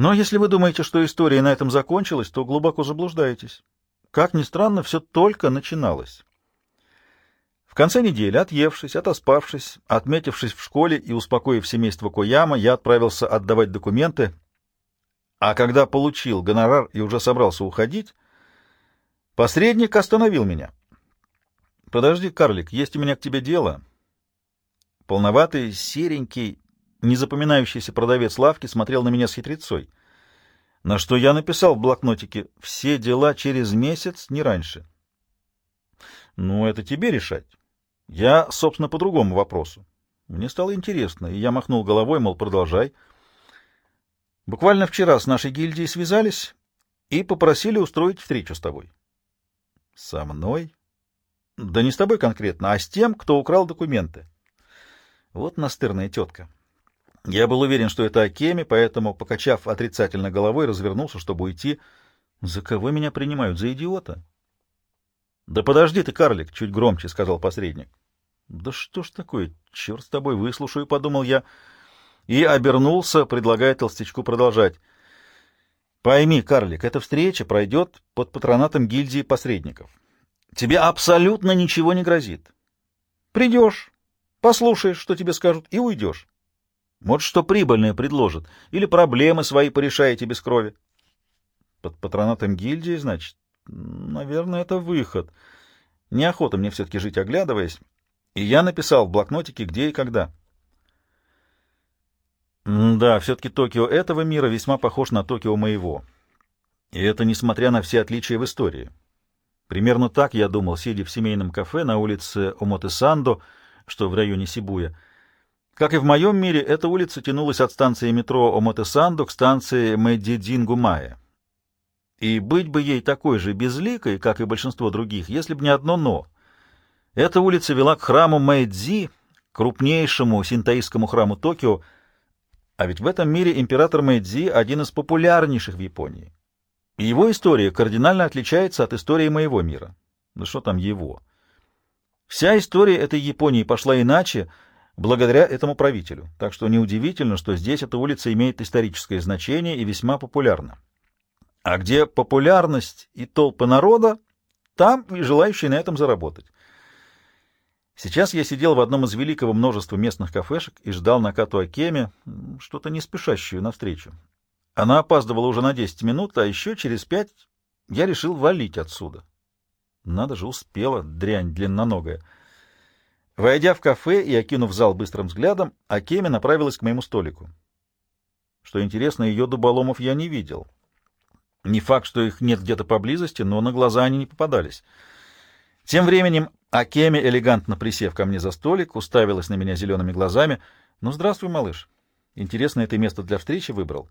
Но если вы думаете, что история на этом закончилась, то глубоко заблуждаетесь. Как ни странно, все только начиналось. В конце недели, отъевшись, отоспавшись, отметившись в школе и успокоив семейство Кояма, я отправился отдавать документы, а когда получил гонорар и уже собрался уходить, посредник остановил меня. — Подожди, карлик, есть у меня к тебе дело. Полноватый, серенький, незапоминающийся продавец лавки смотрел на меня с хитрецой. На что я написал в блокнотике «Все дела через месяц, не раньше». Ну, это тебе решать. Я, собственно, по другому вопросу. Мне стало интересно, и я махнул головой, мол, продолжай. Буквально вчера с нашей гильдией связались и попросили устроить встречу с тобой. Со мной? Да не с тобой конкретно, а с тем, кто украл документы. Вот настырная тетка. Я был уверен, что это Акеми, поэтому, покачав отрицательно головой, развернулся, чтобы уйти. За кого меня принимают? За идиота? — Да подожди ты, карлик, — чуть громче сказал посредник. — Да что ж такое? Черт с тобой, выслушаю, — подумал я. И обернулся, предлагая толстячку продолжать. — Пойми, карлик, эта встреча пройдет под патронатом гильдии посредников. Тебе абсолютно ничего не грозит. Придешь, послушаешь, что тебе скажут, и уйдешь. Может, что прибыльное предложат, или проблемы свои порешаете без крови. Под патронатом гильдии, значит? Наверное, это выход. Неохота мне все-таки жить, оглядываясь. И я написал в блокнотике, где и когда. да, все-таки Токио этого мира весьма похож на Токио моего. И это несмотря на все отличия в истории. Примерно так я думал, сидя в семейном кафе на улице Омотесандо, что в районе Сибуя. Как и в моем мире, эта улица тянулась от станции метро Омотесандо к станции Медидингумая. И быть бы ей такой же безликой, как и большинство других, если бы не одно «но». Эта улица вела к храму Мэйдзи, крупнейшему синтаистскому храму Токио, а ведь в этом мире император Мэйдзи один из популярнейших в Японии. И его история кардинально отличается от истории моего мира. Да что там его? Вся история этой Японии пошла иначе, благодаря этому правителю. Так что неудивительно, что здесь эта улица имеет историческое значение и весьма популярна. А где популярность и толпы народа, там и желающие на этом заработать. Сейчас я сидел в одном из великого множества местных кафешек и ждал Накату Акеме, что-то не спешащую навстречу. Она опаздывала уже на 10 минут, а еще через пять я решил валить отсюда. Надо же, успела, дрянь длинноногая. Войдя в кафе и окинув зал быстрым взглядом, Акеми направилась к моему столику. Что интересно, ее дуболомов я не видел. Не факт, что их нет где-то поблизости, но на глаза они не попадались. Тем временем Акеми, элегантно присев ко мне за столик, уставилась на меня зелеными глазами. — Ну, здравствуй, малыш. Интересно, это место для встречи выбрал?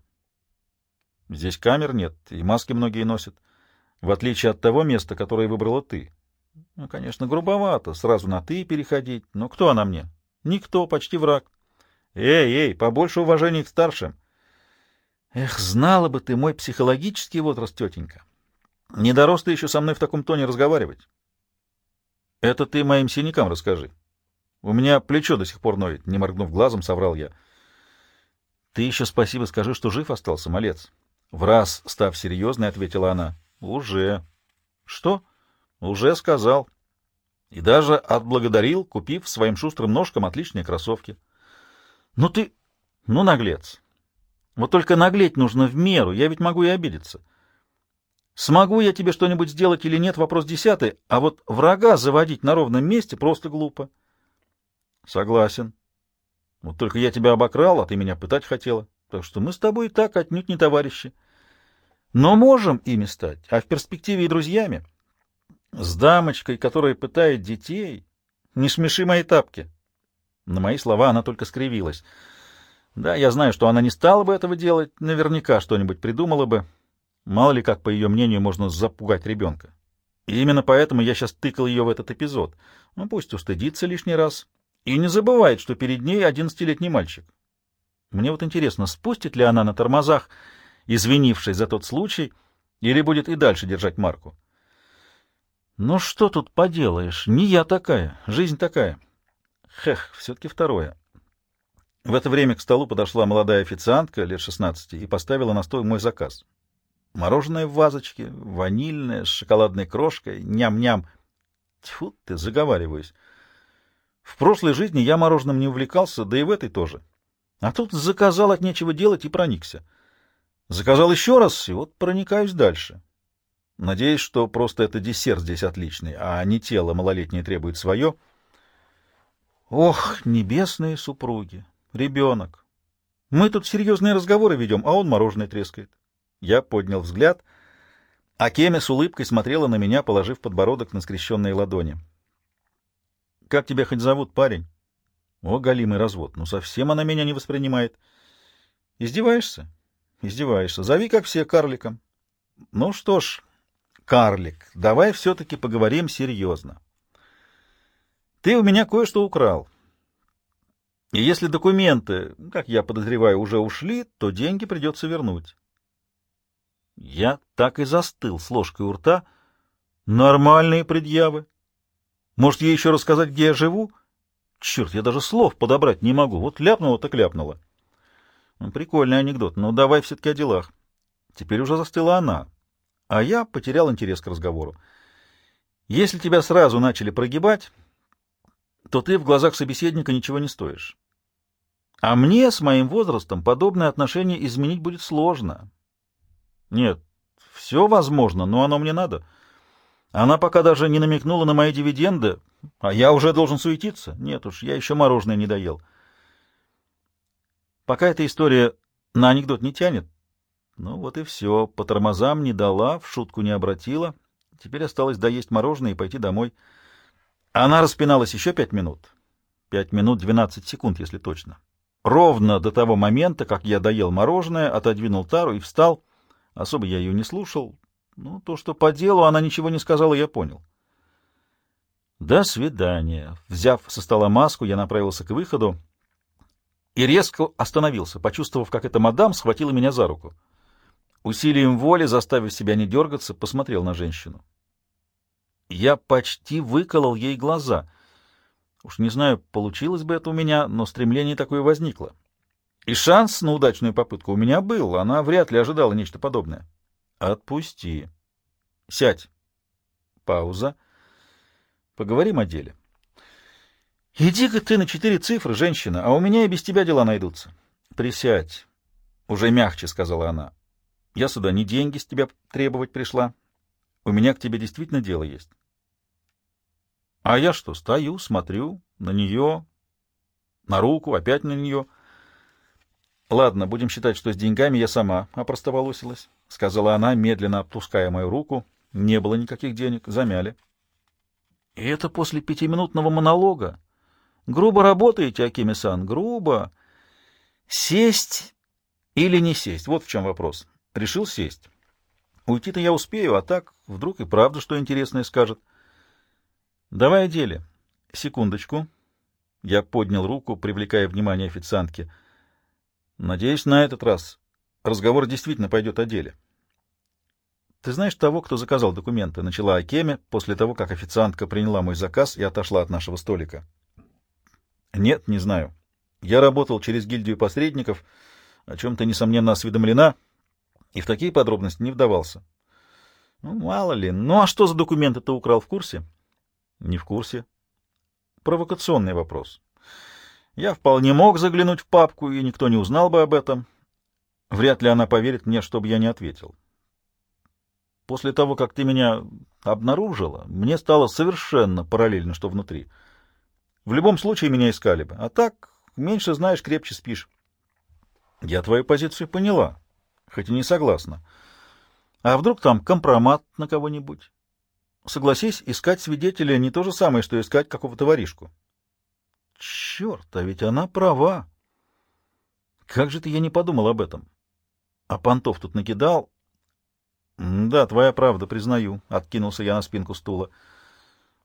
— Здесь камер нет, и маски многие носят. В отличие от того места, которое выбрала ты. Ну, конечно, грубовато, сразу на «ты» переходить. Но кто она мне? Никто, почти враг. Эй, эй, побольше уважения к старшим. Эх, знала бы ты мой психологический возраст, тетенька. Не дорос ты еще со мной в таком тоне разговаривать. Это ты моим синякам расскажи. У меня плечо до сих пор ноет, не моргнув глазом, соврал я. Ты еще спасибо скажи, что жив остался, малец. В раз, став серьезной, ответила она. Уже. Что? Уже сказал. И даже отблагодарил, купив своим шустрым ножкам отличные кроссовки. Ну ты... Ну, наглец. Вот только наглеть нужно в меру, я ведь могу и обидеться. Смогу я тебе что-нибудь сделать или нет, вопрос десятый, а вот врага заводить на ровном месте просто глупо. Согласен. Вот только я тебя обокрал, а ты меня пытать хотела. Так что мы с тобой и так отнюдь не товарищи. Но можем ими стать, а в перспективе и друзьями. С дамочкой, которая пытает детей, не смеши мои тапки. На мои слова она только скривилась. Да, я знаю, что она не стала бы этого делать, наверняка что-нибудь придумала бы. Мало ли, как, по ее мнению, можно запугать ребенка. И именно поэтому я сейчас тыкал ее в этот эпизод. Ну, пусть устыдится лишний раз. И не забывает, что перед ней одиннадцатилетний мальчик. Мне вот интересно, спустит ли она на тормозах, извинившись за тот случай, или будет и дальше держать марку? Ну что тут поделаешь, не я такая, жизнь такая. Хех, все-таки второе. В это время к столу подошла молодая официантка лет 16 и поставила на стол мой заказ. Мороженое в вазочке, ванильное, с шоколадной крошкой, ням-ням. Тьфу ты, заговариваюсь. В прошлой жизни я мороженым не увлекался, да и в этой тоже. А тут заказал от нечего делать и проникся. Заказал еще раз, и вот проникаюсь дальше. Надеюсь, что просто это десерт здесь отличный, а не тело малолетнее требует свое. Ох, небесные супруги, ребенок. Мы тут серьезные разговоры ведем, а он мороженое трескает. Я поднял взгляд, а Кеме с улыбкой смотрела на меня, положив подбородок на скрещенные ладони. — Как тебя хоть зовут, парень? — О, галимый развод. Ну, совсем она меня не воспринимает. — Издеваешься? — Издеваешься. Зови, как все, карликом. — Ну что ж, карлик, давай все-таки поговорим серьезно. Ты у меня кое-что украл. И если документы, как я подозреваю, уже ушли, то деньги придется вернуть. Я так и застыл с ложкой у рта. Нормальные предъявы. Может, ей еще рассказать, где я живу? Черт, я даже слов подобрать не могу. Вот ляпнула так ляпнула. Ну, прикольный анекдот, но давай все-таки о делах. Теперь уже застыла она, а я потерял интерес к разговору. Если тебя сразу начали прогибать, то ты в глазах собеседника ничего не стоишь. А мне с моим возрастом подобное отношение изменить будет сложно. Нет, все возможно, но оно мне надо. Она пока даже не намекнула на мои дивиденды, а я уже должен суетиться. Нет уж, я еще мороженое не доел. Пока эта история на анекдот не тянет, ну вот и все. По тормозам не дала, в шутку не обратила. Теперь осталось доесть мороженое и пойти домой. Она распиналась еще пять минут. Пять минут двенадцать секунд, если точно. Ровно до того момента, как я доел мороженое, отодвинул тару и встал — Особо я ее не слушал. Ну, то, что по делу она ничего не сказала, я понял. До свидания. Взяв со стола маску, я направился к выходу и резко остановился, почувствовав, как эта мадам схватила меня за руку. Усилием воли, заставив себя не дергаться, посмотрел на женщину. Я почти выколол ей глаза. Уж не знаю, получилось бы это у меня, но стремление такое возникло. И шанс на удачную попытку у меня был, она вряд ли ожидала нечто подобное. Отпусти. Сядь. Пауза. Поговорим о деле. Иди-ка ты на четыре цифры, женщина, а у меня и без тебя дела найдутся. Присядь. Уже мягче, сказала она. Я сюда не деньги с тебя требовать пришла. У меня к тебе действительно дело есть. А я что, стою, смотрю на нее, на руку, опять на нее — Ладно, будем считать, что с деньгами я сама опростоволосилась, — сказала она, медленно опуская мою руку. Не было никаких денег, замяли. И это после пятиминутного монолога. Грубо работаете, Акими-сан, грубо. Сесть или не сесть? Вот в чем вопрос. Решил сесть. Уйти-то я успею, а так вдруг и правда что интересное скажет. Давай о деле. Секундочку. Я поднял руку, привлекая внимание официантки — Надеюсь, на этот раз разговор действительно пойдет о деле. Ты знаешь того, кто заказал документы? Начала Акеме после того, как официантка приняла мой заказ и отошла от нашего столика. Нет, не знаю. Я работал через гильдию посредников, о чем ты, несомненно, осведомлена, и в такие подробности не вдавался. Ну, мало ли. Ну, а что за документы ты украл в курсе? Не в курсе. Провокационный вопрос. Я вполне мог заглянуть в папку, и никто не узнал бы об этом. Вряд ли она поверит мне, чтобы я не ответил. После того, как ты меня обнаружила, мне стало совершенно параллельно, что внутри. В любом случае меня искали бы. А так, меньше знаешь, крепче спишь. Я твою позицию поняла, хоть и не согласна. А вдруг там компромат на кого-нибудь? Согласись, искать свидетеля не то же самое, что искать какого-то воришку. Черт, а ведь она права. Как же ты я не подумал об этом? А понтов тут накидал. Да, твоя правда, признаю. Откинулся я на спинку стула.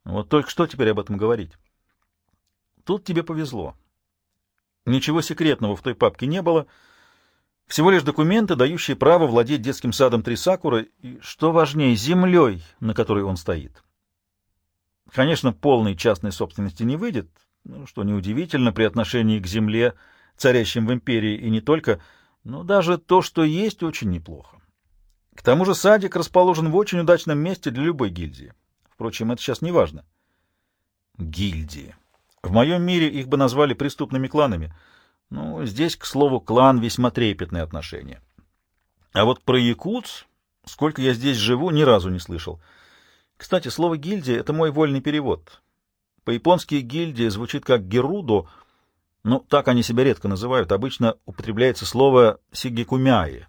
Вот только что теперь об этом говорить? Тут тебе повезло. Ничего секретного в той папке не было. Всего лишь документы, дающие право владеть детским садом Трисакура и, что важнее, землей, на которой он стоит. Конечно, полной частной собственности не выйдет, ну, что неудивительно при отношении к земле, царящим в империи и не только, но даже то, что есть, очень неплохо. К тому же садик расположен в очень удачном месте для любой гильдии. Впрочем, это сейчас не важно. Гильдии. В моем мире их бы назвали преступными кланами. Ну, здесь, к слову, клан весьма трепетное отношение. А вот про якутс, сколько я здесь живу, ни разу не слышал. Кстати, слово «гильдия» — это мой вольный перевод. По-японски «гильдия» звучит как «герудо», ну, так они себя редко называют. Обычно употребляется слово «сигекумяи».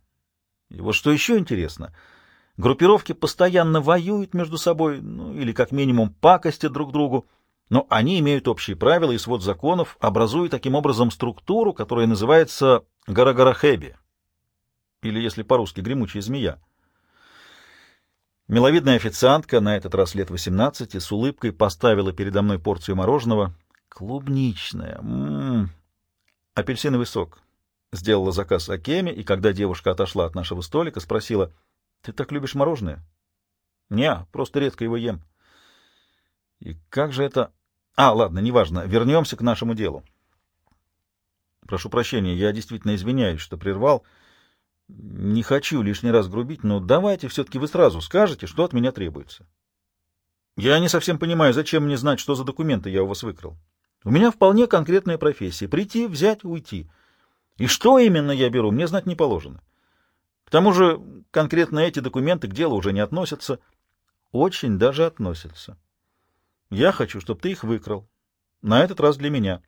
И вот что еще интересно, группировки постоянно воюют между собой, ну, или как минимум пакостят друг другу, но они имеют общие правила и свод законов, образуя таким образом структуру, которая называется Гарагарахеби, или, если по-русски, гремучая змея. Миловидная официантка, на этот раз лет 18, с улыбкой поставила передо мной порцию мороженого. Клубничное. М -м -м. Апельсиновый сок. Сделала заказ Акеме, и когда девушка отошла от нашего столика, спросила, «Ты так любишь мороженое?» «Не, просто редко его ем». «И как же это...» «А, ладно, неважно. Вернемся к нашему делу». «Прошу прощения, я действительно извиняюсь, что прервал. Не хочу лишний раз грубить, но давайте все-таки вы сразу скажете, что от меня требуется». «Я не совсем понимаю, зачем мне знать, что за документы я у вас выкрал. У меня вполне конкретная профессия — прийти, взять, уйти». И что именно я беру, мне знать не положено. К тому же конкретно эти документы к делу уже не относятся. Очень даже относятся. Я хочу, чтобы ты их выкрал. На этот раз для меня.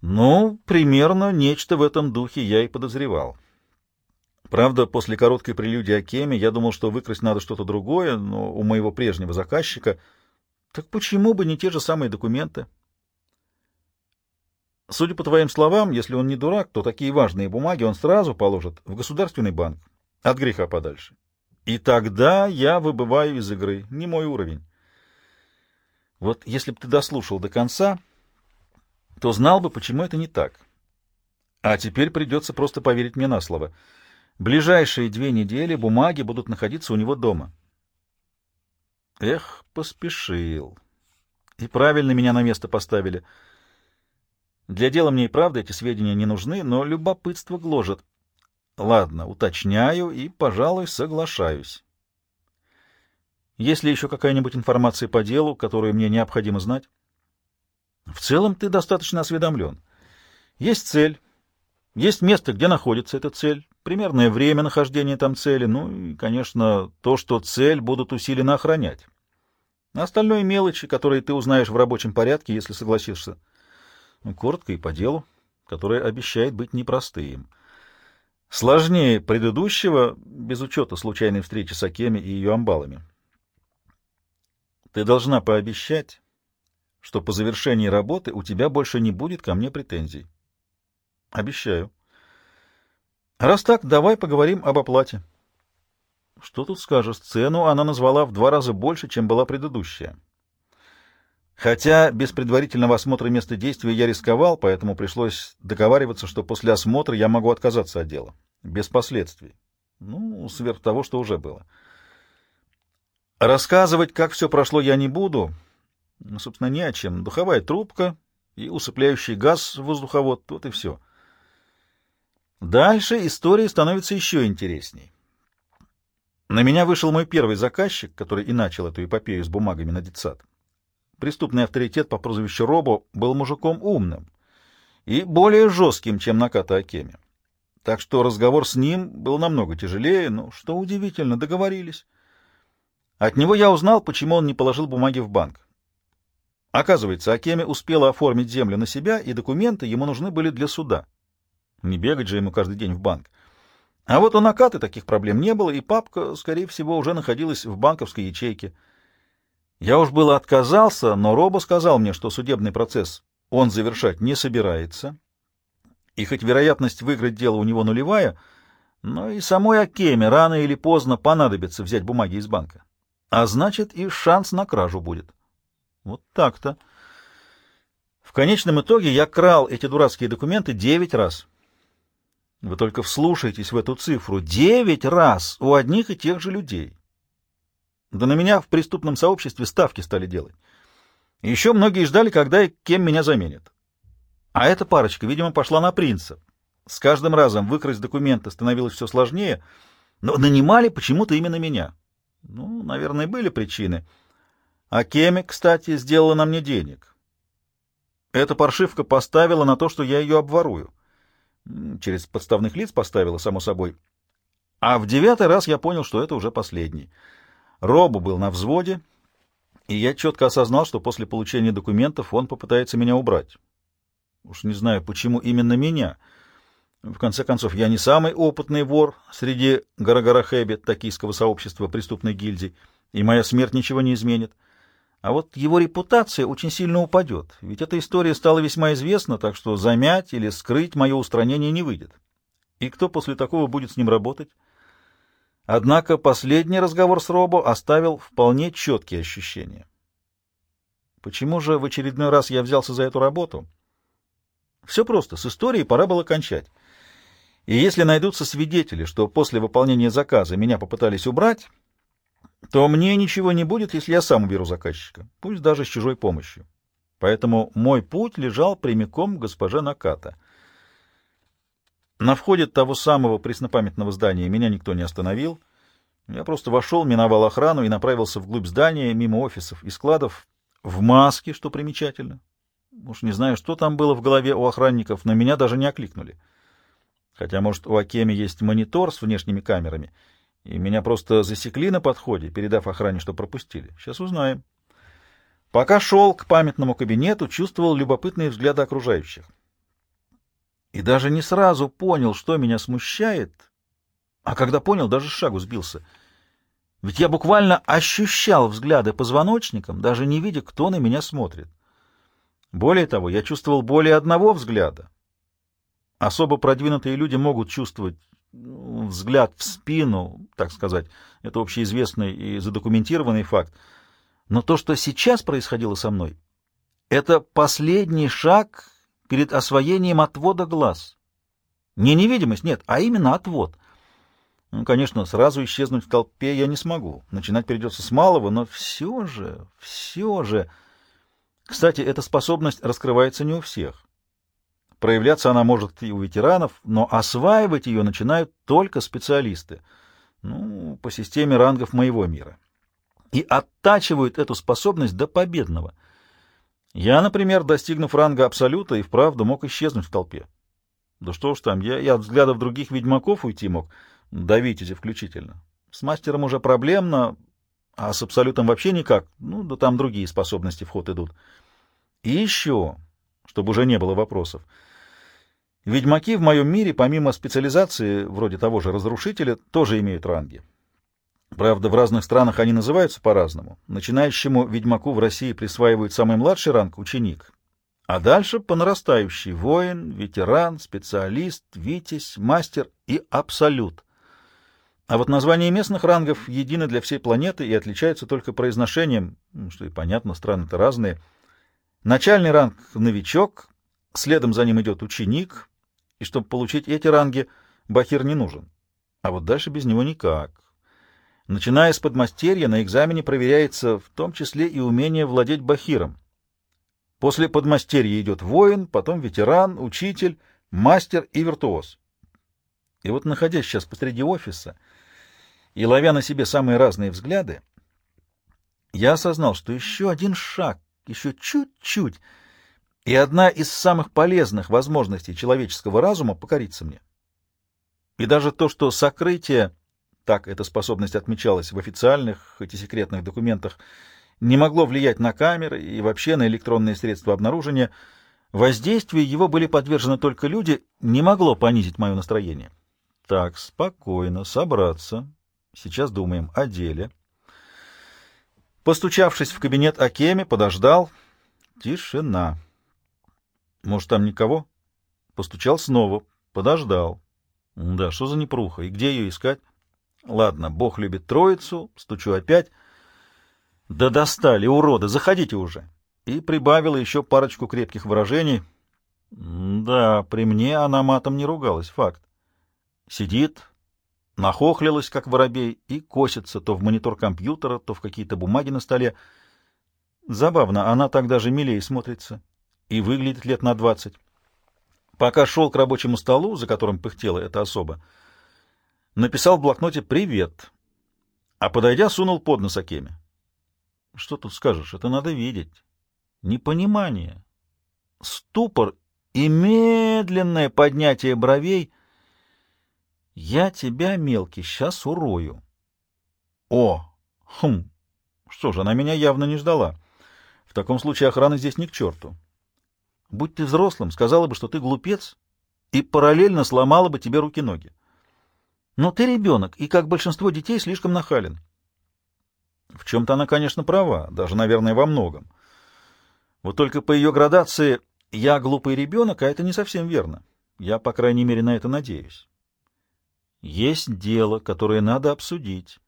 Ну, примерно нечто в этом духе я и подозревал. Правда, после короткой прелюдии о Кеме я думал, что выкрасть надо что-то другое, но у моего прежнего заказчика... Так почему бы не те же самые документы? Судя по твоим словам, если он не дурак, то такие важные бумаги он сразу положит в государственный банк. От греха подальше. И тогда я выбываю из игры. Не мой уровень. Вот если бы ты дослушал до конца, то знал бы, почему это не так. А теперь придется просто поверить мне на слово. Ближайшие две недели бумаги будут находиться у него дома. Эх, поспешил. И правильно меня на место поставили — для дела мне и правда эти сведения не нужны, но любопытство гложет. Ладно, уточняю и, пожалуй, соглашаюсь. Есть ли еще какая-нибудь информация по делу, которую мне необходимо знать? В целом ты достаточно осведомлен. Есть цель, есть место, где находится эта цель, примерное время нахождения там цели, ну и, конечно, то, что цель будут усиленно охранять. Остальное мелочи, которые ты узнаешь в рабочем порядке, если согласишься. Ну, коротко и по делу, которое обещает быть непростым. Сложнее предыдущего, без учета случайной встречи с Акеми и ее амбалами. Ты должна пообещать, что по завершении работы у тебя больше не будет ко мне претензий. Обещаю. Раз так, давай поговорим об оплате. Что тут скажешь? Цену она назвала в два раза больше, чем была предыдущая. Хотя без предварительного осмотра места действия я рисковал, поэтому пришлось договариваться, что после осмотра я могу отказаться от дела. Без последствий. Ну, сверх того, что уже было. Рассказывать, как все прошло, я не буду. Ну, собственно, не о чем. Духовая трубка и усыпляющий газ воздуховод, тут и все. Дальше история становится еще интересней. На меня вышел мой первый заказчик, который и начал эту эпопею с бумагами на детсад преступный авторитет по прозвищу Робо был мужиком умным и более жестким, чем Наката Акеми. Так что разговор с ним был намного тяжелее, но, что удивительно, договорились. От него я узнал, почему он не положил бумаги в банк. Оказывается, Акеми успела оформить землю на себя, и документы ему нужны были для суда. Не бегать же ему каждый день в банк. А вот у Накаты таких проблем не было, и папка, скорее всего, уже находилась в банковской ячейке — я уж было отказался, но Робо сказал мне, что судебный процесс он завершать не собирается, и хоть вероятность выиграть дело у него нулевая, но и самой Акеме рано или поздно понадобится взять бумаги из банка. А значит, и шанс на кражу будет. Вот так-то. В конечном итоге я крал эти дурацкие документы девять раз. Вы только вслушайтесь в эту цифру. Девять раз у одних и тех же людей. Да на меня в преступном сообществе ставки стали делать. Еще многие ждали, когда и кем меня заменят. А эта парочка, видимо, пошла на принца. С каждым разом выкрасть документы становилось все сложнее, но нанимали почему-то именно меня. Ну, наверное, были причины. А Кеми, кстати, сделала на мне денег. Эта паршивка поставила на то, что я ее обворую. Через подставных лиц поставила, само собой. А в девятый раз я понял, что это уже последний. Робу был на взводе, и я четко осознал, что после получения документов он попытается меня убрать. Уж не знаю, почему именно меня. В конце концов, я не самый опытный вор среди Гарагарахеби, токийского сообщества преступной гильдии, и моя смерть ничего не изменит. А вот его репутация очень сильно упадет, ведь эта история стала весьма известна, так что замять или скрыть мое устранение не выйдет. И кто после такого будет с ним работать? Однако последний разговор с Робо оставил вполне четкие ощущения. Почему же в очередной раз я взялся за эту работу? Все просто, с историей пора было кончать. И если найдутся свидетели, что после выполнения заказа меня попытались убрать, то мне ничего не будет, если я сам уберу заказчика, пусть даже с чужой помощью. Поэтому мой путь лежал прямиком к госпоже Наката — на входе того самого преснопамятного здания меня никто не остановил. Я просто вошел, миновал охрану и направился вглубь здания, мимо офисов и складов, в маске, что примечательно. Уж не знаю, что там было в голове у охранников, но меня даже не окликнули. Хотя, может, у Акеми есть монитор с внешними камерами, и меня просто засекли на подходе, передав охране, что пропустили. Сейчас узнаем. Пока шел к памятному кабинету, чувствовал любопытные взгляды окружающих и даже не сразу понял, что меня смущает, а когда понял, даже с шагу сбился. Ведь я буквально ощущал взгляды позвоночником, даже не видя, кто на меня смотрит. Более того, я чувствовал более одного взгляда. Особо продвинутые люди могут чувствовать взгляд в спину, так сказать. Это общеизвестный и задокументированный факт. Но то, что сейчас происходило со мной, это последний шаг перед освоением отвода глаз. Не невидимость, нет, а именно отвод. Ну, конечно, сразу исчезнуть в толпе я не смогу. Начинать придется с малого, но все же, все же... Кстати, эта способность раскрывается не у всех. Проявляться она может и у ветеранов, но осваивать ее начинают только специалисты, ну, по системе рангов моего мира. И оттачивают эту способность до победного — я, например, достигнув ранга Абсолюта, и вправду мог исчезнуть в толпе. Да что ж там, я, я от взглядов других ведьмаков уйти мог, до Витязи включительно. С мастером уже проблемно, а с Абсолютом вообще никак. Ну, да там другие способности в ход идут. И еще, чтобы уже не было вопросов. Ведьмаки в моем мире, помимо специализации, вроде того же Разрушителя, тоже имеют ранги. Правда, в разных странах они называются по-разному. Начинающему ведьмаку в России присваивают самый младший ранг — ученик. А дальше по нарастающей — воин, ветеран, специалист, витязь, мастер и абсолют. А вот названия местных рангов едины для всей планеты и отличаются только произношением, ну, что и понятно, страны-то разные. Начальный ранг — новичок, следом за ним идет ученик, и чтобы получить эти ранги, бахир не нужен. А вот дальше без него никак. Начиная с подмастерья, на экзамене проверяется в том числе и умение владеть бахиром. После подмастерья идет воин, потом ветеран, учитель, мастер и виртуоз. И вот, находясь сейчас посреди офиса и ловя на себе самые разные взгляды, я осознал, что еще один шаг, еще чуть-чуть, и одна из самых полезных возможностей человеческого разума покорится мне. И даже то, что сокрытие так эта способность отмечалась в официальных, хоть и секретных документах, не могло влиять на камеры и вообще на электронные средства обнаружения. Воздействию его были подвержены только люди, не могло понизить мое настроение. Так, спокойно, собраться. Сейчас думаем о деле. Постучавшись в кабинет Акеми, подождал. Тишина. Может, там никого? Постучал снова. Подождал. Да, что за непруха? И где ее искать? Ладно, Бог любит троицу, стучу опять. Да достали, уроды, заходите уже. И прибавила еще парочку крепких выражений. Да, при мне она матом не ругалась, факт. Сидит, нахохлилась, как воробей, и косится то в монитор компьютера, то в какие-то бумаги на столе. Забавно, она так даже милее смотрится и выглядит лет на двадцать. Пока шел к рабочему столу, за которым пыхтела эта особа, написал в блокноте «Привет», а, подойдя, сунул под нос Акеме. Что тут скажешь, это надо видеть. Непонимание, ступор и медленное поднятие бровей. Я тебя, мелкий, сейчас урою. О, хм, что же, она меня явно не ждала. В таком случае охрана здесь ни к черту. Будь ты взрослым, сказала бы, что ты глупец, и параллельно сломала бы тебе руки-ноги. Но ты ребенок, и, как большинство детей, слишком нахален. В чем-то она, конечно, права, даже, наверное, во многом. Вот только по ее градации я глупый ребенок, а это не совсем верно. Я, по крайней мере, на это надеюсь. Есть дело, которое надо обсудить.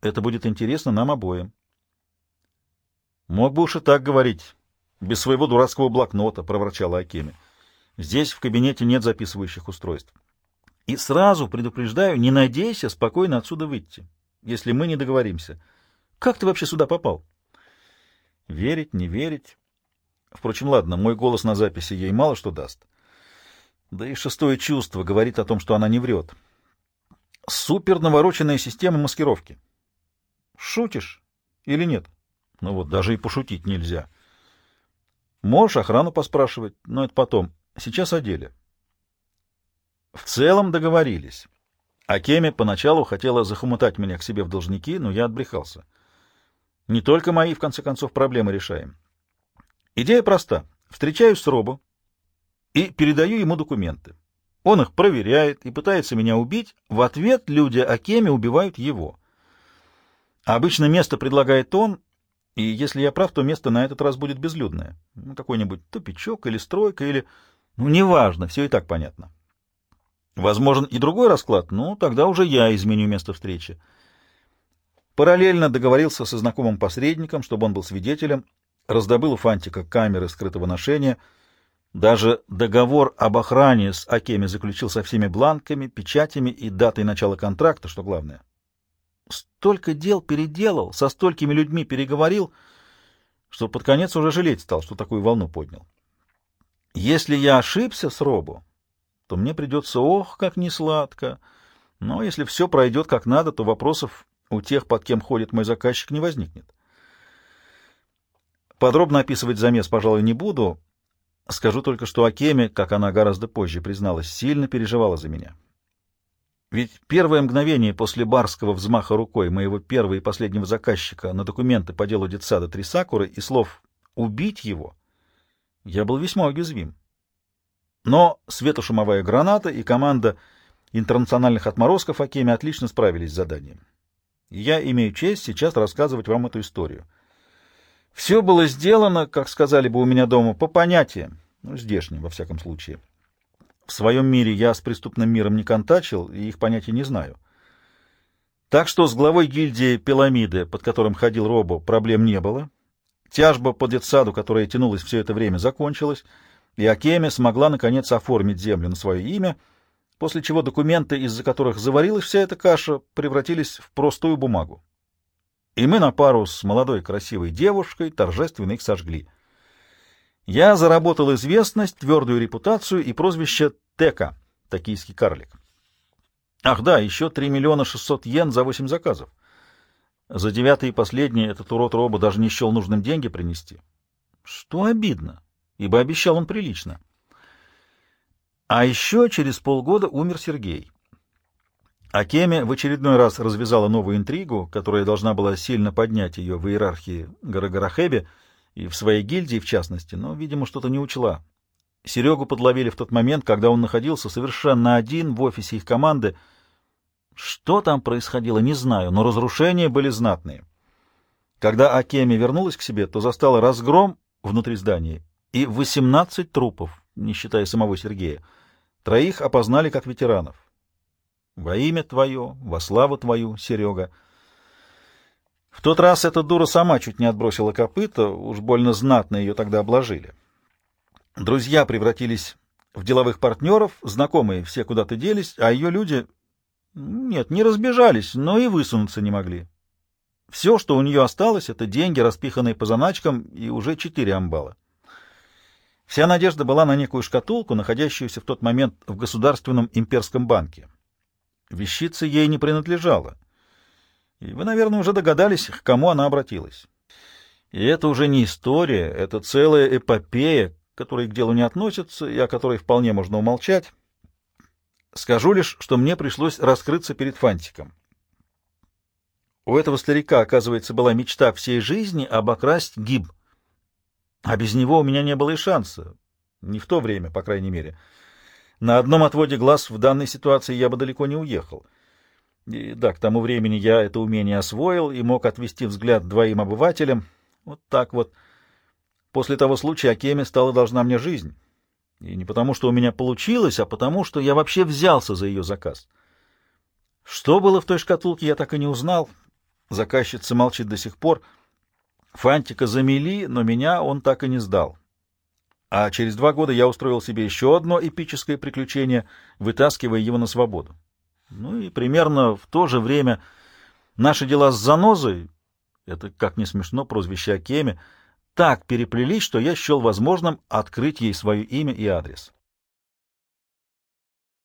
Это будет интересно нам обоим. Мог бы уж и так говорить, без своего дурацкого блокнота, — проворчала Акеми. Здесь в кабинете нет записывающих устройств. И сразу предупреждаю, не надейся спокойно отсюда выйти, если мы не договоримся. Как ты вообще сюда попал? Верить, не верить. Впрочем, ладно, мой голос на записи ей мало что даст. Да и шестое чувство говорит о том, что она не врет. Супер навороченная система маскировки. Шутишь или нет? Ну вот, даже и пошутить нельзя. Можешь охрану поспрашивать, но это потом. Сейчас о деле. В целом договорились. Акеми поначалу хотела захомутать меня к себе в должники, но я отбрехался. Не только мои, в конце концов, проблемы решаем. Идея проста. Встречаюсь с Робо и передаю ему документы. Он их проверяет и пытается меня убить. В ответ люди Акеми убивают его. обычно место предлагает он, и если я прав, то место на этот раз будет безлюдное. Ну, какой-нибудь тупичок или стройка, или... Ну, неважно, все и так понятно. Возможен и другой расклад, но тогда уже я изменю место встречи. Параллельно договорился со знакомым посредником, чтобы он был свидетелем, раздобыл у Фантика камеры скрытого ношения, даже договор об охране с Акеми заключил со всеми бланками, печатями и датой начала контракта, что главное. Столько дел переделал, со столькими людьми переговорил, что под конец уже жалеть стал, что такую волну поднял. Если я ошибся с Робо, то мне придется, ох, как несладко. Но если все пройдет как надо, то вопросов у тех, под кем ходит мой заказчик, не возникнет. Подробно описывать замес, пожалуй, не буду. Скажу только, что Акеме, как она гораздо позже призналась, сильно переживала за меня. Ведь первое мгновение после барского взмаха рукой моего первого и последнего заказчика на документы по делу детсада Трисакуры и слов «убить его» я был весьма уязвим. Но светошумовая граната и команда интернациональных отморозков Акеми отлично справились с заданием. Я имею честь сейчас рассказывать вам эту историю. Все было сделано, как сказали бы у меня дома, по понятиям, ну, здешним, во всяком случае. В своем мире я с преступным миром не контачил и их понятий не знаю. Так что с главой гильдии Пеламиды, под которым ходил Робо, проблем не было. Тяжба по детсаду, которая тянулась все это время, закончилась — и Акеме смогла, наконец, оформить землю на свое имя, после чего документы, из-за которых заварилась вся эта каша, превратились в простую бумагу. И мы на пару с молодой красивой девушкой торжественно их сожгли. Я заработал известность, твердую репутацию и прозвище Тека, токийский карлик. Ах да, еще 3 миллиона 600 йен за 8 заказов. За девятый и последний этот урод Роба даже не счел нужным деньги принести. Что обидно ибо обещал он прилично. А еще через полгода умер Сергей. Акеме в очередной раз развязала новую интригу, которая должна была сильно поднять ее в иерархии Гарагарахебе и в своей гильдии в частности, но, видимо, что-то не учла. Серегу подловили в тот момент, когда он находился совершенно один в офисе их команды. Что там происходило, не знаю, но разрушения были знатные. Когда Акеми вернулась к себе, то застала разгром внутри здания и 18 трупов, не считая самого Сергея. Троих опознали как ветеранов. Во имя твое, во славу твою, Серега. В тот раз эта дура сама чуть не отбросила копыта, уж больно знатно ее тогда обложили. Друзья превратились в деловых партнеров, знакомые все куда-то делись, а ее люди... Нет, не разбежались, но и высунуться не могли. Все, что у нее осталось, это деньги, распиханные по заначкам, и уже четыре амбала. Вся надежда была на некую шкатулку, находящуюся в тот момент в Государственном имперском банке. Вещица ей не принадлежала. И вы, наверное, уже догадались, к кому она обратилась. И это уже не история, это целая эпопея, которая к делу не относится и о которой вполне можно умолчать. Скажу лишь, что мне пришлось раскрыться перед Фантиком. У этого старика, оказывается, была мечта всей жизни обокрасть гиб. А без него у меня не было и шанса. Не в то время, по крайней мере. На одном отводе глаз в данной ситуации я бы далеко не уехал. И да, к тому времени я это умение освоил и мог отвести взгляд двоим обывателям. Вот так вот. После того случая Акеме стала должна мне жизнь. И не потому, что у меня получилось, а потому, что я вообще взялся за ее заказ. Что было в той шкатулке, я так и не узнал. Заказчица молчит до сих пор. Фантика замели, но меня он так и не сдал. А через два года я устроил себе еще одно эпическое приключение, вытаскивая его на свободу. Ну и примерно в то же время наши дела с занозой, это, как не смешно, прозвище Акеме, так переплелись, что я счел возможным открыть ей свое имя и адрес.